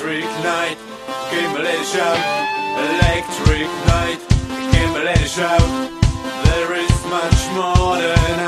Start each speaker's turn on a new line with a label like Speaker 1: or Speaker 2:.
Speaker 1: Electric night, came a let shout. Electric night, came a shout. There is much more than